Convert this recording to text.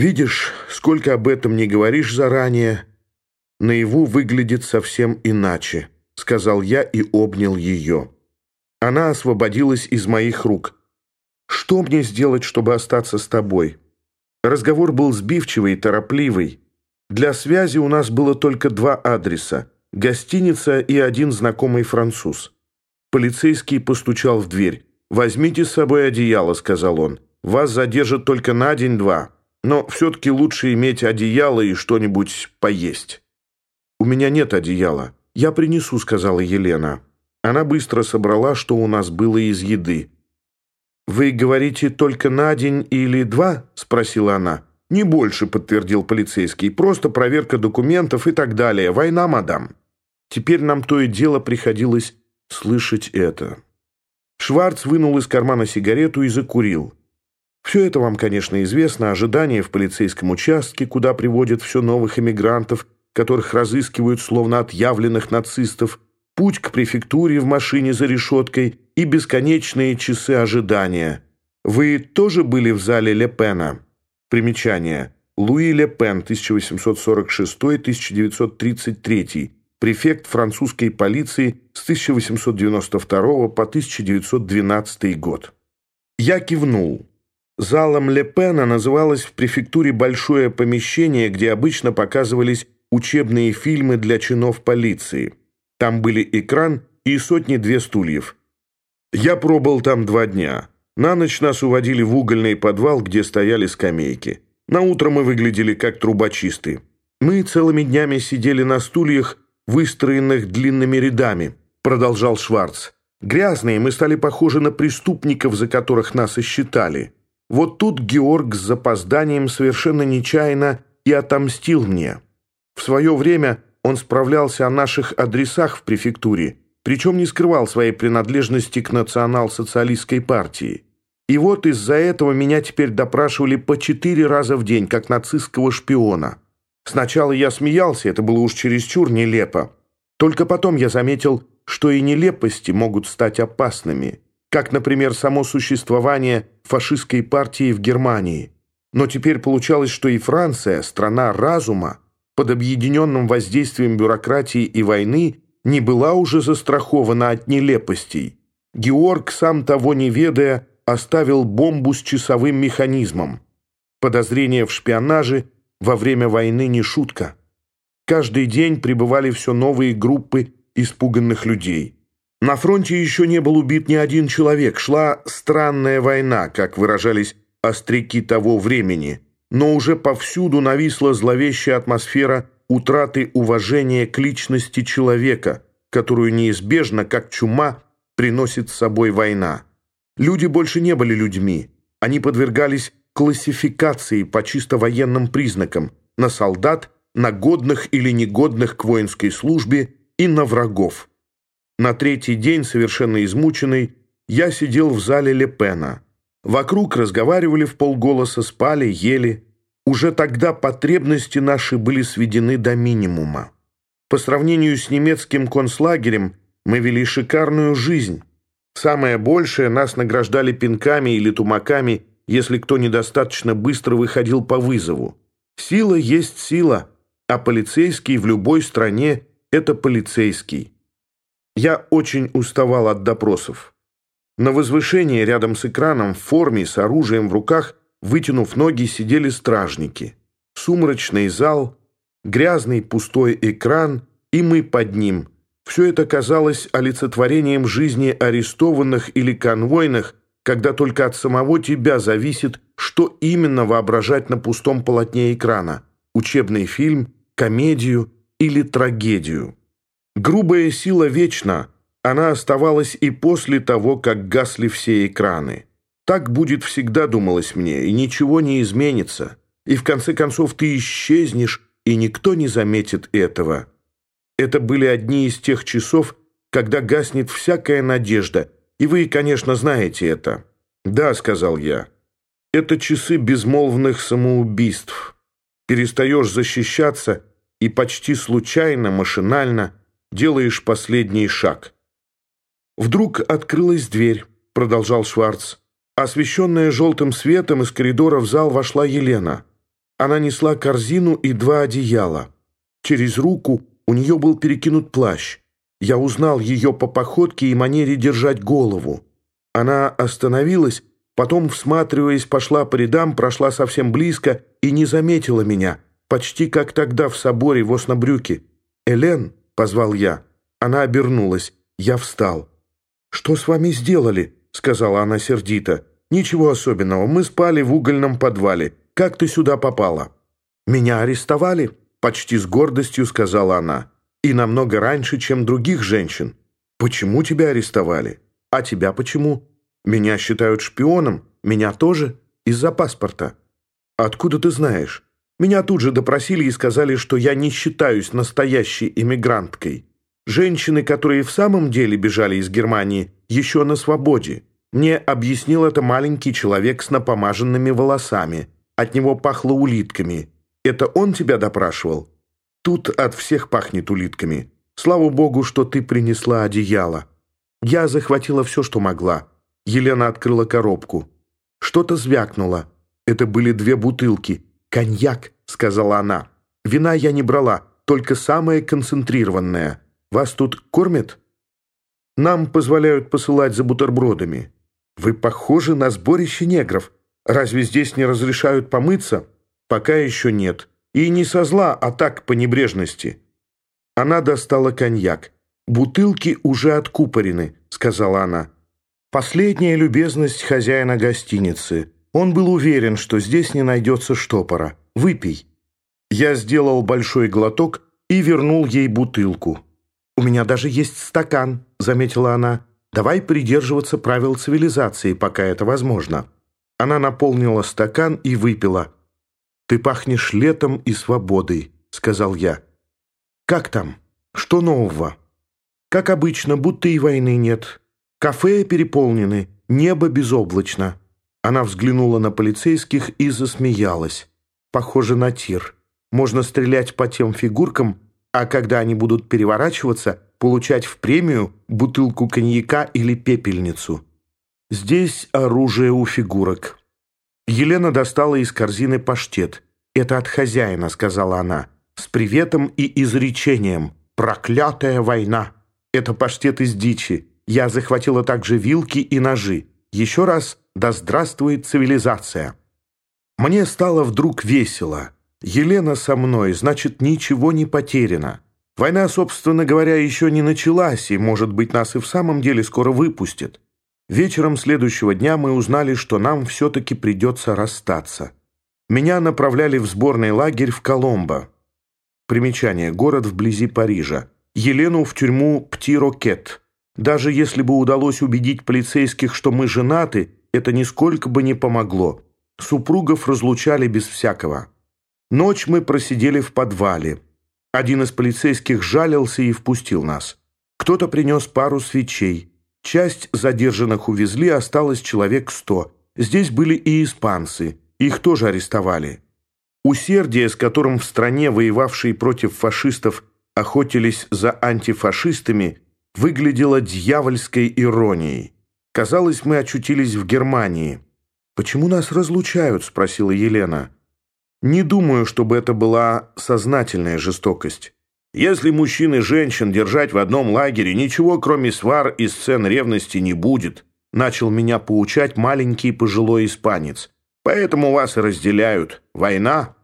Видишь, сколько об этом не говоришь заранее, наяву выглядит совсем иначе, сказал я и обнял ее. Она освободилась из моих рук. Что мне сделать, чтобы остаться с тобой? Разговор был сбивчивый и торопливый. Для связи у нас было только два адреса – гостиница и один знакомый француз. Полицейский постучал в дверь. «Возьмите с собой одеяло», – сказал он. «Вас задержат только на день-два, но все-таки лучше иметь одеяло и что-нибудь поесть». «У меня нет одеяла. Я принесу», – сказала Елена. Она быстро собрала, что у нас было из еды. «Вы говорите только на день или два?» – спросила она. «Не больше», – подтвердил полицейский. «Просто проверка документов и так далее. Война, мадам». Теперь нам то и дело приходилось слышать это. Шварц вынул из кармана сигарету и закурил. Все это вам, конечно, известно. Ожидание в полицейском участке, куда приводят все новых эмигрантов, которых разыскивают словно отъявленных нацистов – путь к префектуре в машине за решеткой и бесконечные часы ожидания. Вы тоже были в зале Лепена? Примечание. Луи Лепен, 1846-1933, префект французской полиции с 1892 по 1912 год. Я кивнул. Залом Лепена называлось в префектуре большое помещение, где обычно показывались учебные фильмы для чинов полиции. Там были экран и сотни-две стульев. Я пробыл там два дня. На ночь нас уводили в угольный подвал, где стояли скамейки. На утро мы выглядели как трубочисты. Мы целыми днями сидели на стульях, выстроенных длинными рядами, продолжал Шварц. Грязные, мы стали похожи на преступников, за которых нас и считали. Вот тут Георг с запозданием совершенно нечаянно и отомстил мне. В свое время он справлялся о наших адресах в префектуре, причем не скрывал своей принадлежности к национал-социалистской партии. И вот из-за этого меня теперь допрашивали по четыре раза в день, как нацистского шпиона. Сначала я смеялся, это было уж чересчур нелепо. Только потом я заметил, что и нелепости могут стать опасными, как, например, само существование фашистской партии в Германии. Но теперь получалось, что и Франция, страна разума, под объединенным воздействием бюрократии и войны не была уже застрахована от нелепостей. Георг, сам того не ведая, оставил бомбу с часовым механизмом. Подозрение в шпионаже во время войны не шутка. Каждый день прибывали все новые группы испуганных людей. На фронте еще не был убит ни один человек. Шла странная война, как выражались остряки того времени – но уже повсюду нависла зловещая атмосфера утраты уважения к личности человека, которую неизбежно, как чума, приносит с собой война. Люди больше не были людьми. Они подвергались классификации по чисто военным признакам на солдат, на годных или негодных к воинской службе и на врагов. На третий день, совершенно измученный, я сидел в зале Лепена – Вокруг разговаривали в полголоса, спали, ели. Уже тогда потребности наши были сведены до минимума. По сравнению с немецким концлагерем мы вели шикарную жизнь. Самое большее нас награждали пинками или тумаками, если кто недостаточно быстро выходил по вызову. Сила есть сила, а полицейский в любой стране – это полицейский. Я очень уставал от допросов. На возвышении рядом с экраном в форме с оружием в руках, вытянув ноги, сидели стражники. Сумрачный зал, грязный пустой экран и мы под ним. Все это казалось олицетворением жизни арестованных или конвойных, когда только от самого тебя зависит, что именно воображать на пустом полотне экрана – учебный фильм, комедию или трагедию. Грубая сила вечна – она оставалась и после того, как гасли все экраны. Так будет всегда, думалось мне, и ничего не изменится. И в конце концов ты исчезнешь, и никто не заметит этого. Это были одни из тех часов, когда гаснет всякая надежда, и вы, конечно, знаете это. «Да», — сказал я, — «это часы безмолвных самоубийств. Перестаешь защищаться и почти случайно, машинально делаешь последний шаг». Вдруг открылась дверь, продолжал Шварц. Освещенная желтым светом из коридора в зал вошла Елена. Она несла корзину и два одеяла. Через руку у нее был перекинут плащ. Я узнал ее по походке и манере держать голову. Она остановилась, потом, всматриваясь, пошла по рядам, прошла совсем близко и не заметила меня, почти как тогда в соборе в Оснобрюке. «Элен», — позвал я. Она обернулась. Я встал. «Что с вами сделали?» — сказала она сердито. «Ничего особенного. Мы спали в угольном подвале. Как ты сюда попала?» «Меня арестовали», — почти с гордостью сказала она. «И намного раньше, чем других женщин». «Почему тебя арестовали? А тебя почему?» «Меня считают шпионом. Меня тоже. Из-за паспорта». «Откуда ты знаешь?» «Меня тут же допросили и сказали, что я не считаюсь настоящей иммигранткой. Женщины, которые в самом деле бежали из Германии, еще на свободе. Мне объяснил это маленький человек с напомаженными волосами. От него пахло улитками. Это он тебя допрашивал? Тут от всех пахнет улитками. Слава богу, что ты принесла одеяло. Я захватила все, что могла. Елена открыла коробку. Что-то звякнуло. Это были две бутылки. «Коньяк», — сказала она. «Вина я не брала, только самое концентрированное». Вас тут кормят? Нам позволяют посылать за бутербродами. Вы похожи на сборище негров. Разве здесь не разрешают помыться? Пока еще нет. И не со зла, а так, по небрежности. Она достала коньяк. «Бутылки уже откупорены», — сказала она. Последняя любезность хозяина гостиницы. Он был уверен, что здесь не найдется штопора. «Выпей». Я сделал большой глоток и вернул ей бутылку. «У меня даже есть стакан», — заметила она. «Давай придерживаться правил цивилизации, пока это возможно». Она наполнила стакан и выпила. «Ты пахнешь летом и свободой», — сказал я. «Как там? Что нового?» «Как обычно, будто и войны нет. Кафе переполнены, небо безоблачно». Она взглянула на полицейских и засмеялась. «Похоже на тир. Можно стрелять по тем фигуркам, а когда они будут переворачиваться, получать в премию бутылку коньяка или пепельницу. Здесь оружие у фигурок. Елена достала из корзины паштет. «Это от хозяина», — сказала она, — «с приветом и изречением. Проклятая война! Это паштет из дичи. Я захватила также вилки и ножи. Еще раз «Да здравствует цивилизация!» Мне стало вдруг весело. Елена со мной, значит, ничего не потеряно. Война, собственно говоря, еще не началась, и, может быть, нас и в самом деле скоро выпустят. Вечером следующего дня мы узнали, что нам все-таки придется расстаться. Меня направляли в сборный лагерь в Коломбо. Примечание. Город вблизи Парижа. Елену в тюрьму Пти-Рокет. Даже если бы удалось убедить полицейских, что мы женаты, это нисколько бы не помогло. Супругов разлучали без всякого. Ночь мы просидели в подвале. Один из полицейских жалился и впустил нас. Кто-то принес пару свечей. Часть задержанных увезли, осталось человек сто. Здесь были и испанцы. Их тоже арестовали. Усердие, с которым в стране, воевавшей против фашистов, охотились за антифашистами, выглядело дьявольской иронией. Казалось, мы очутились в Германии. «Почему нас разлучают?» – спросила Елена. Не думаю, чтобы это была сознательная жестокость. Если мужчин и женщин держать в одном лагере, ничего, кроме свар и сцен ревности, не будет, начал меня поучать маленький пожилой испанец. Поэтому вас и разделяют. Война